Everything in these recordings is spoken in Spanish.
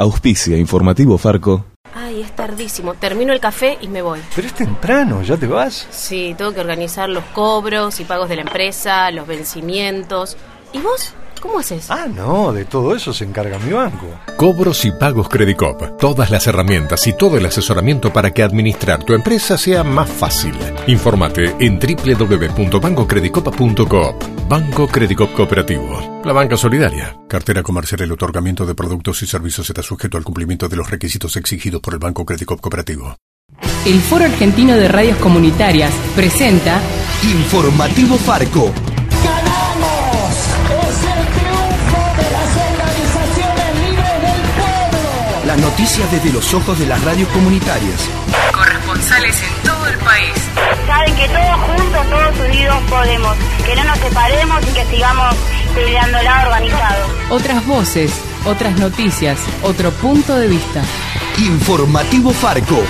Auspicia Informativo Farco. Ay, es tardísimo. Termino el café y me voy. Pero es temprano, ¿ya te vas? Sí, tengo que organizar los cobros y pagos de la empresa, los vencimientos. ¿Y vos? ¿Cómo haces? Ah, no, de todo eso se encarga mi banco. Cobros y pagos Credicop. Todas las herramientas y todo el asesoramiento para que administrar tu empresa sea más fácil. Infórmate en www.bancocredicopa.coop. Banco Credicop Cooperativo. La banca solidaria. Cartera comercial. El otorgamiento de productos y servicios está sujeto al cumplimiento de los requisitos exigidos por el Banco Credicop Cooperativo. El Foro Argentino de Radios Comunitarias presenta Informativo Farco. Las noticias desde los ojos de las radios comunitarias. corresponsales en todo el país. Saben que todos juntos, todos unidos podemos. Que no nos separemos y que sigamos peleándola organizado. Otras voces, otras noticias, otro punto de vista. Informativo Farco.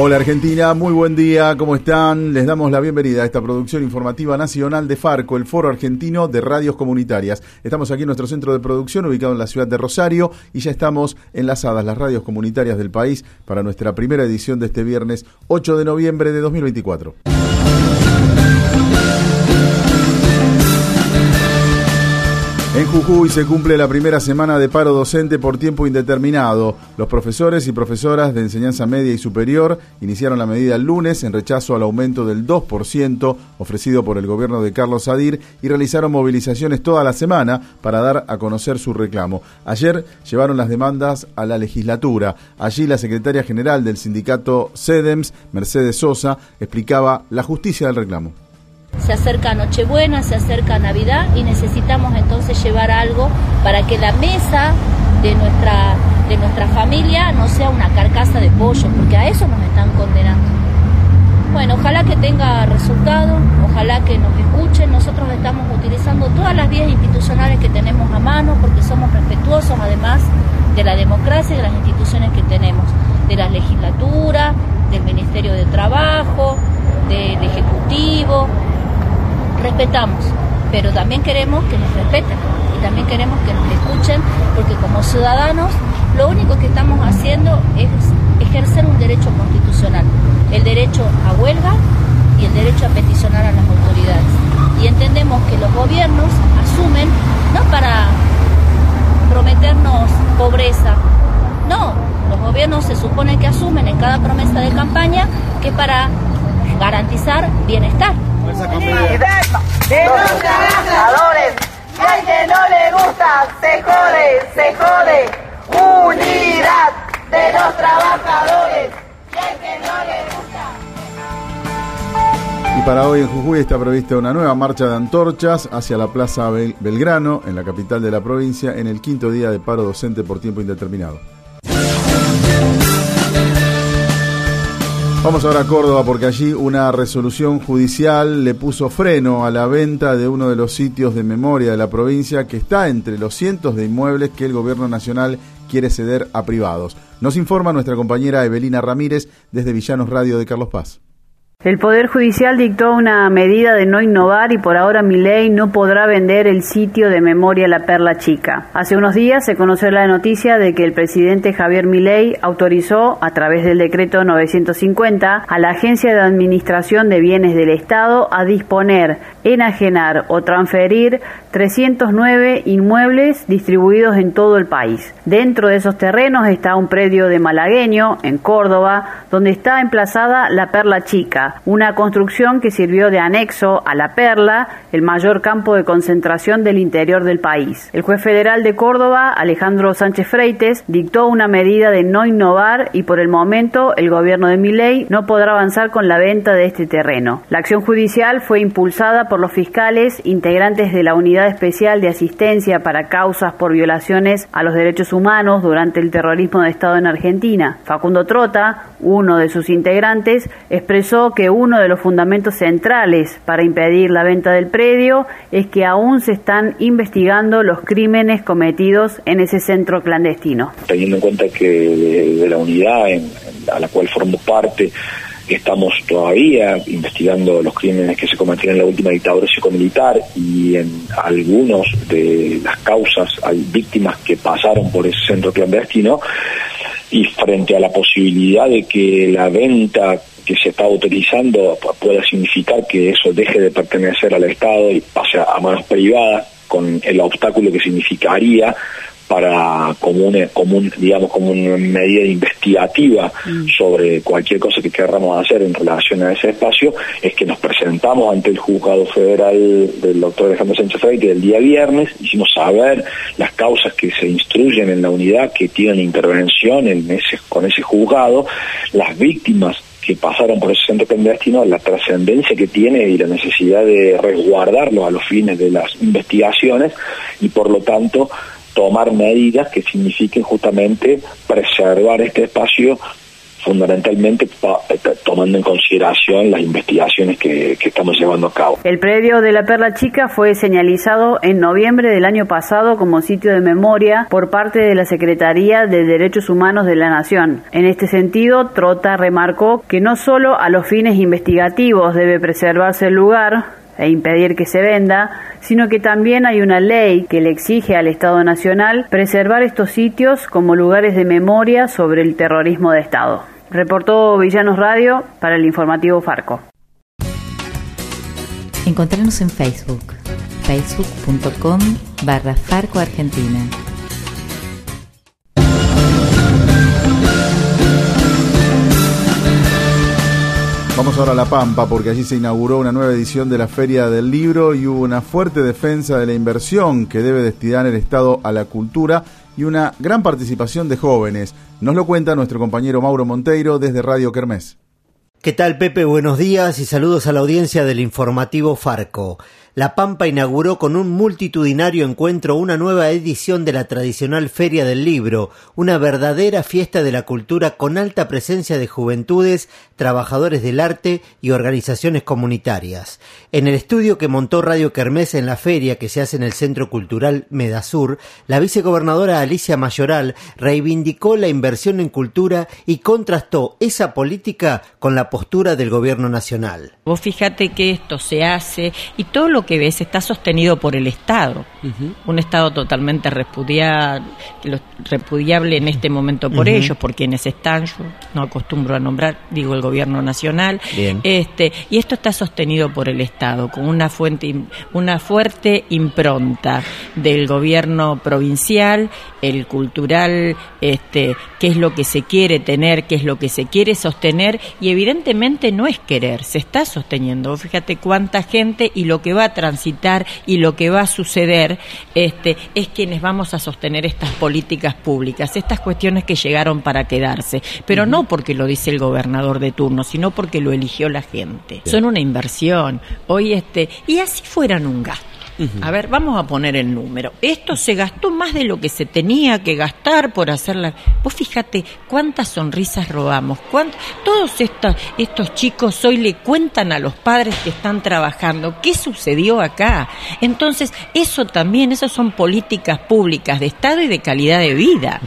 Hola Argentina, muy buen día, ¿cómo están? Les damos la bienvenida a esta producción informativa nacional de Farco, el Foro Argentino de Radios Comunitarias. Estamos aquí en nuestro centro de producción ubicado en la ciudad de Rosario y ya estamos enlazadas las radios comunitarias del país para nuestra primera edición de este viernes 8 de noviembre de 2024. Jujuy se cumple la primera semana de paro docente por tiempo indeterminado. Los profesores y profesoras de enseñanza media y superior iniciaron la medida el lunes en rechazo al aumento del 2% ofrecido por el gobierno de Carlos Sadir y realizaron movilizaciones toda la semana para dar a conocer su reclamo. Ayer llevaron las demandas a la legislatura. Allí la secretaria general del sindicato CEDEMS, Mercedes Sosa, explicaba la justicia del reclamo. Se acerca Nochebuena, se acerca Navidad y necesitamos entonces llevar algo para que la mesa de nuestra, de nuestra familia no sea una carcasa de pollo, porque a eso nos están condenando. Bueno, ojalá que tenga resultado, ojalá que nos escuchen. Nosotros estamos utilizando todas las vías institucionales que tenemos a mano porque somos respetuosos además de la democracia y de las instituciones que tenemos, de la legislatura, del Ministerio de Trabajo, del Ejecutivo, respetamos, pero también queremos que nos respeten y también queremos que nos escuchen, porque como ciudadanos lo único que estamos haciendo es ejercer un derecho constitucional, el derecho a huelga y el derecho a peticionar a las autoridades. Y entendemos que los gobiernos asumen, no para prometernos pobreza, no, los gobiernos se supone que asumen en cada promesa de campaña que es para garantizar bienestar de los trabajadores. Y al que no le gusta, se jode, se jode. Unidad de los trabajadores. Y al que no le gusta. Y para hoy en Jujuy está prevista una nueva marcha de antorchas hacia la Plaza Bel- Belgrano, en la capital de la provincia, en el quinto día de paro docente por tiempo indeterminado. Vamos ahora a Córdoba porque allí una resolución judicial le puso freno a la venta de uno de los sitios de memoria de la provincia que está entre los cientos de inmuebles que el gobierno nacional quiere ceder a privados. Nos informa nuestra compañera Evelina Ramírez desde Villanos Radio de Carlos Paz. El Poder Judicial dictó una medida de no innovar y por ahora Milei no podrá vender el sitio de memoria La Perla Chica. Hace unos días se conoció la noticia de que el presidente Javier Milei autorizó, a través del decreto 950, a la Agencia de Administración de Bienes del Estado a disponer, enajenar o transferir 309 inmuebles distribuidos en todo el país. Dentro de esos terrenos está un predio de Malagueño, en Córdoba, donde está emplazada La Perla Chica, una construcción que sirvió de anexo a La Perla, el mayor campo de concentración del interior del país. El juez federal de Córdoba, Alejandro Sánchez Freites, dictó una medida de no innovar y por el momento el gobierno de Milei no podrá avanzar con la venta de este terreno. La acción judicial fue impulsada por los fiscales integrantes de la Unidad Especial de Asistencia para Causas por Violaciones a los Derechos Humanos durante el terrorismo de Estado en Argentina. Facundo Trota, uno de sus integrantes, expresó que uno de los fundamentos centrales para impedir la venta del predio es que aún se están investigando los crímenes cometidos en ese centro clandestino. Teniendo en cuenta que de, la unidad a la cual formo parte estamos todavía investigando los crímenes que se cometieron en la última dictadura psicomilitar y en algunos de las causas hay víctimas que pasaron por ese centro clandestino y frente a la posibilidad de que la venta que se está utilizando pueda significar que eso deje de pertenecer al Estado y pase a manos privadas con el obstáculo que significaría para como una, digamos como una medida investigativa mm. sobre cualquier cosa que querramos hacer en relación a ese espacio es que nos presentamos ante el juzgado federal del doctor Alejandro Sánchez Freire el día viernes hicimos saber las causas que se instruyen en la unidad que tienen intervención en ese con ese juzgado las víctimas que pasaron por ese centro clandestino, la trascendencia que tiene y la necesidad de resguardarlo a los fines de las investigaciones y por lo tanto tomar medidas que signifiquen justamente preservar este espacio fundamentalmente eh, tomando en consideración las investigaciones que, que, estamos llevando a cabo. El predio de la Perla Chica fue señalizado en noviembre del año pasado como sitio de memoria por parte de la Secretaría de Derechos Humanos de la Nación. En este sentido, Trota remarcó que no solo a los fines investigativos debe preservarse el lugar, e impedir que se venda, sino que también hay una ley que le exige al Estado Nacional preservar estos sitios como lugares de memoria sobre el terrorismo de Estado. Reportó Villanos Radio para el informativo Farco. Encontrarnos en Facebook, facebook.com barra Farco Argentina. Vamos ahora a La Pampa porque allí se inauguró una nueva edición de la Feria del Libro y hubo una fuerte defensa de la inversión que debe destinar el Estado a la cultura y una gran participación de jóvenes. Nos lo cuenta nuestro compañero Mauro Monteiro desde Radio Kermés. ¿Qué tal Pepe? Buenos días y saludos a la audiencia del informativo Farco. La Pampa inauguró con un multitudinario encuentro una nueva edición de la tradicional Feria del Libro, una verdadera fiesta de la cultura con alta presencia de juventudes, trabajadores del arte y organizaciones comunitarias. En el estudio que montó Radio Kermés en la feria que se hace en el Centro Cultural Medasur, la vicegobernadora Alicia Mayoral reivindicó la inversión en cultura y contrastó esa política con la postura del gobierno nacional. Vos fíjate que esto se hace y todo lo que ves está sostenido por el Estado, un Estado totalmente repudiable, repudiable en este momento por ellos, por quienes están, yo no acostumbro a nombrar, digo el gobierno nacional, este y esto está sostenido por el Estado con una fuente, una fuerte impronta del gobierno provincial, el cultural, este, qué es lo que se quiere tener, qué es lo que se quiere sostener y evidentemente no es querer, se está sosteniendo. Fíjate cuánta gente y lo que va a transitar y lo que va a suceder este, es quienes vamos a sostener estas políticas públicas, estas cuestiones que llegaron para quedarse, pero no porque lo dice el gobernador de turno, sino porque lo eligió la gente. Son una inversión. Hoy este, y así fueran un gasto a ver, vamos a poner el número. Esto se gastó más de lo que se tenía que gastar por hacerla. Vos fíjate cuántas sonrisas robamos. Todos estos, estos chicos hoy le cuentan a los padres que están trabajando qué sucedió acá. Entonces, eso también, esas son políticas públicas de Estado y de calidad de vida.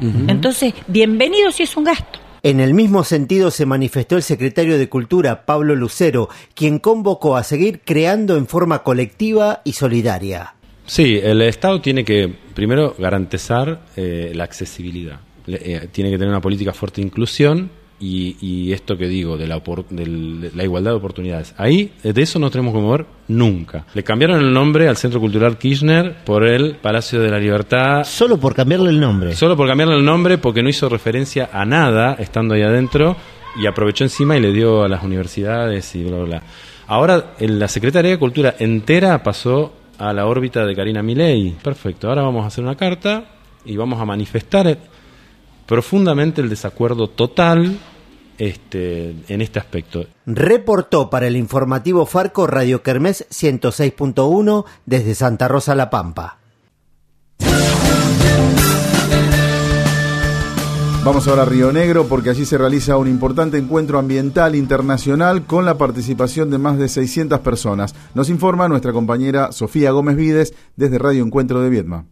Entonces, bienvenido si es un gasto. En el mismo sentido se manifestó el secretario de Cultura, Pablo Lucero, quien convocó a seguir creando en forma colectiva y solidaria. Sí, el Estado tiene que, primero, garantizar eh, la accesibilidad. Eh, tiene que tener una política fuerte de inclusión y, esto que digo de la, de la, igualdad de oportunidades. Ahí, de eso no tenemos que mover nunca. Le cambiaron el nombre al Centro Cultural Kirchner por el Palacio de la Libertad. Solo por cambiarle el nombre. Solo por cambiarle el nombre porque no hizo referencia a nada estando ahí adentro y aprovechó encima y le dio a las universidades y bla, bla, bla. Ahora la Secretaría de Cultura entera pasó a la órbita de Karina Milei. Perfecto, ahora vamos a hacer una carta y vamos a manifestar profundamente el desacuerdo total este, en este aspecto. Reportó para el informativo Farco Radio Kermés 106.1 desde Santa Rosa La Pampa. Vamos ahora a Río Negro porque allí se realiza un importante encuentro ambiental internacional con la participación de más de 600 personas. Nos informa nuestra compañera Sofía Gómez Vides desde Radio Encuentro de Viedma.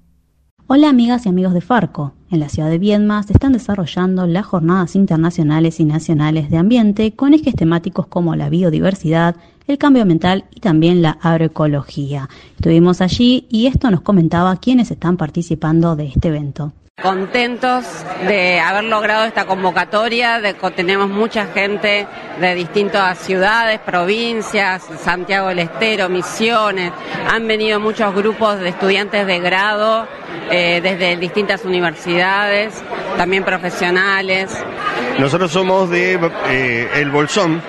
Hola amigas y amigos de Farco. En la ciudad de Viedma se están desarrollando las jornadas internacionales y nacionales de ambiente con ejes temáticos como la biodiversidad, el cambio ambiental y también la agroecología. Estuvimos allí y esto nos comentaba quienes están participando de este evento. Contentos de haber logrado esta convocatoria, tenemos mucha gente de distintas ciudades, provincias, Santiago del Estero, Misiones, han venido muchos grupos de estudiantes de grado eh, desde distintas universidades, también profesionales. Nosotros somos de eh, El Bolsón,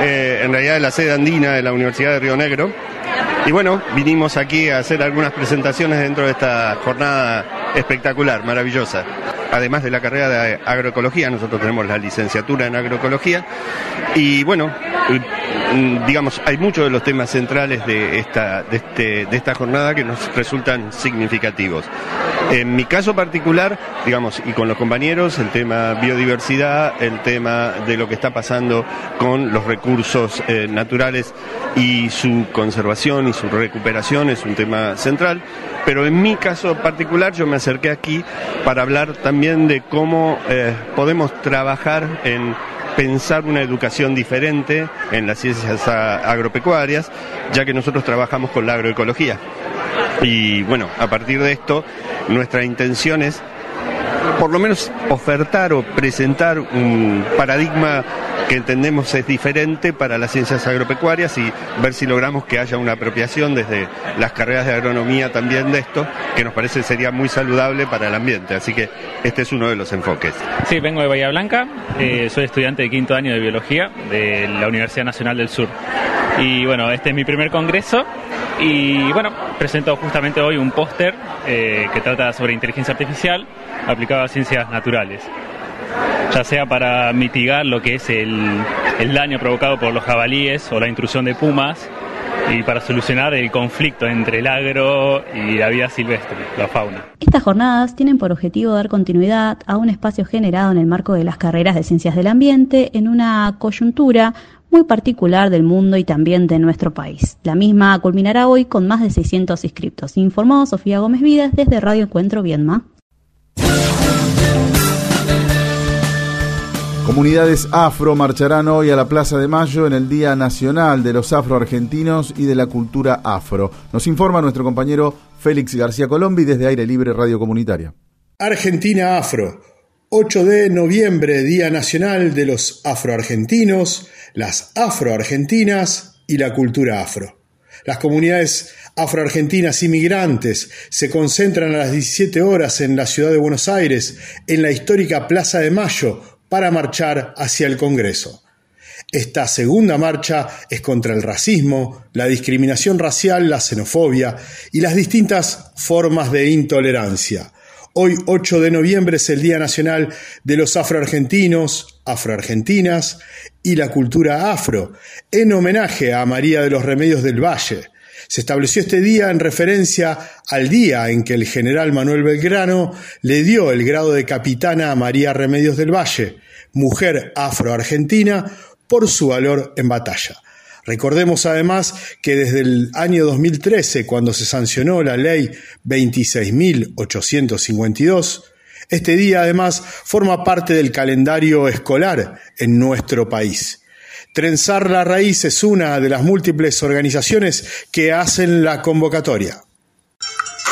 eh, en realidad de la sede andina de la Universidad de Río Negro. Y bueno, vinimos aquí a hacer algunas presentaciones dentro de esta jornada espectacular, maravillosa. Además de la carrera de agroecología, nosotros tenemos la licenciatura en agroecología. Y bueno, mm, digamos, hay muchos de los temas centrales de esta, de, este, de esta jornada que nos resultan significativos. En mi caso particular, digamos, y con los compañeros, el tema biodiversidad, el tema de lo que está pasando con los recursos eh, naturales y su conservación y su recuperación es un tema central. Pero en mi caso particular yo me acerqué aquí para hablar también de cómo eh, podemos trabajar en pensar una educación diferente en las ciencias agropecuarias, ya que nosotros trabajamos con la agroecología. Y bueno, a partir de esto, nuestra intención es por lo menos ofertar o presentar un paradigma que entendemos es diferente para las ciencias agropecuarias y ver si logramos que haya una apropiación desde las carreras de agronomía también de esto, que nos parece sería muy saludable para el ambiente. Así que este es uno de los enfoques. Sí, vengo de Bahía Blanca, eh, soy estudiante de quinto año de biología de la Universidad Nacional del Sur. Y bueno, este es mi primer congreso y bueno, presento justamente hoy un póster eh, que trata sobre inteligencia artificial aplicada a ciencias naturales ya sea para mitigar lo que es el, el daño provocado por los jabalíes o la intrusión de pumas y para solucionar el conflicto entre el agro y la vida silvestre, la fauna. Estas jornadas tienen por objetivo dar continuidad a un espacio generado en el marco de las carreras de ciencias del ambiente en una coyuntura muy particular del mundo y también de nuestro país. La misma culminará hoy con más de 600 inscriptos, informó Sofía Gómez Vidas desde Radio Encuentro Viedma. Comunidades afro marcharán hoy a la Plaza de Mayo en el Día Nacional de los Afroargentinos y de la Cultura Afro. Nos informa nuestro compañero Félix García Colombi desde Aire Libre Radio Comunitaria. Argentina Afro. 8 de noviembre, Día Nacional de los Afroargentinos, las Afroargentinas y la cultura afro. Las comunidades afroargentinas inmigrantes se concentran a las 17 horas en la ciudad de Buenos Aires, en la histórica Plaza de Mayo, para marchar hacia el Congreso. Esta segunda marcha es contra el racismo, la discriminación racial, la xenofobia y las distintas formas de intolerancia. Hoy, 8 de noviembre, es el Día Nacional de los Afroargentinos, Afroargentinas y la cultura afro, en homenaje a María de los Remedios del Valle. Se estableció este día en referencia al día en que el general Manuel Belgrano le dio el grado de capitana a María Remedios del Valle, mujer afroargentina, por su valor en batalla. Recordemos además que desde el año 2013, cuando se sancionó la ley 26.852, este día además forma parte del calendario escolar en nuestro país. Trenzar la Raíz es una de las múltiples organizaciones que hacen la convocatoria.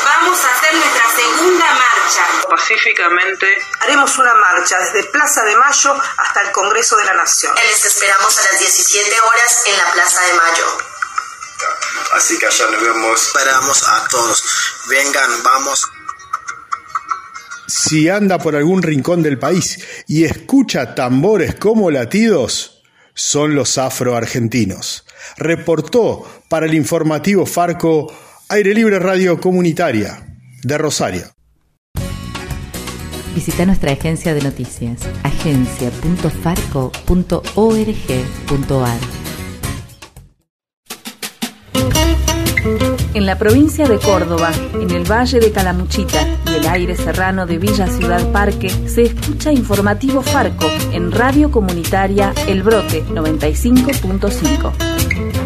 Vamos a hacer nuestra segunda marcha. Pacíficamente haremos una marcha desde Plaza de Mayo hasta el Congreso de la Nación. Les esperamos a las 17 horas en la Plaza de Mayo. Así que allá nos vemos. Esperamos a todos. Vengan, vamos. Si anda por algún rincón del país y escucha tambores como latidos, son los afroargentinos. Reportó para el informativo Farco Aire Libre Radio Comunitaria de Rosario. Visita nuestra agencia de noticias, agencia.farco.org.ar. En la provincia de Córdoba, en el Valle de Calamuchita y el aire serrano de Villa Ciudad Parque, se escucha informativo Farco en Radio Comunitaria El Brote 95.5.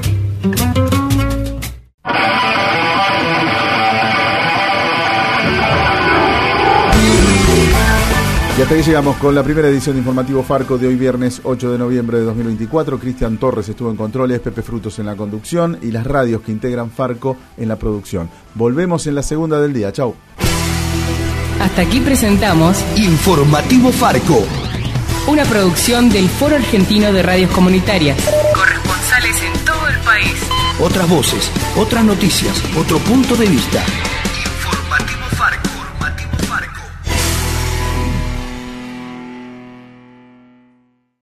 hasta ahí llegamos con la primera edición de Informativo Farco de hoy viernes 8 de noviembre de 2024. Cristian Torres estuvo en controles, Pepe Frutos en la conducción y las radios que integran Farco en la producción. Volvemos en la segunda del día. Chau. Hasta aquí presentamos Informativo Farco. una producción del Foro Argentino de Radios Comunitarias. Corresponsales en todo el país. Otras voces, otras noticias, otro punto de vista.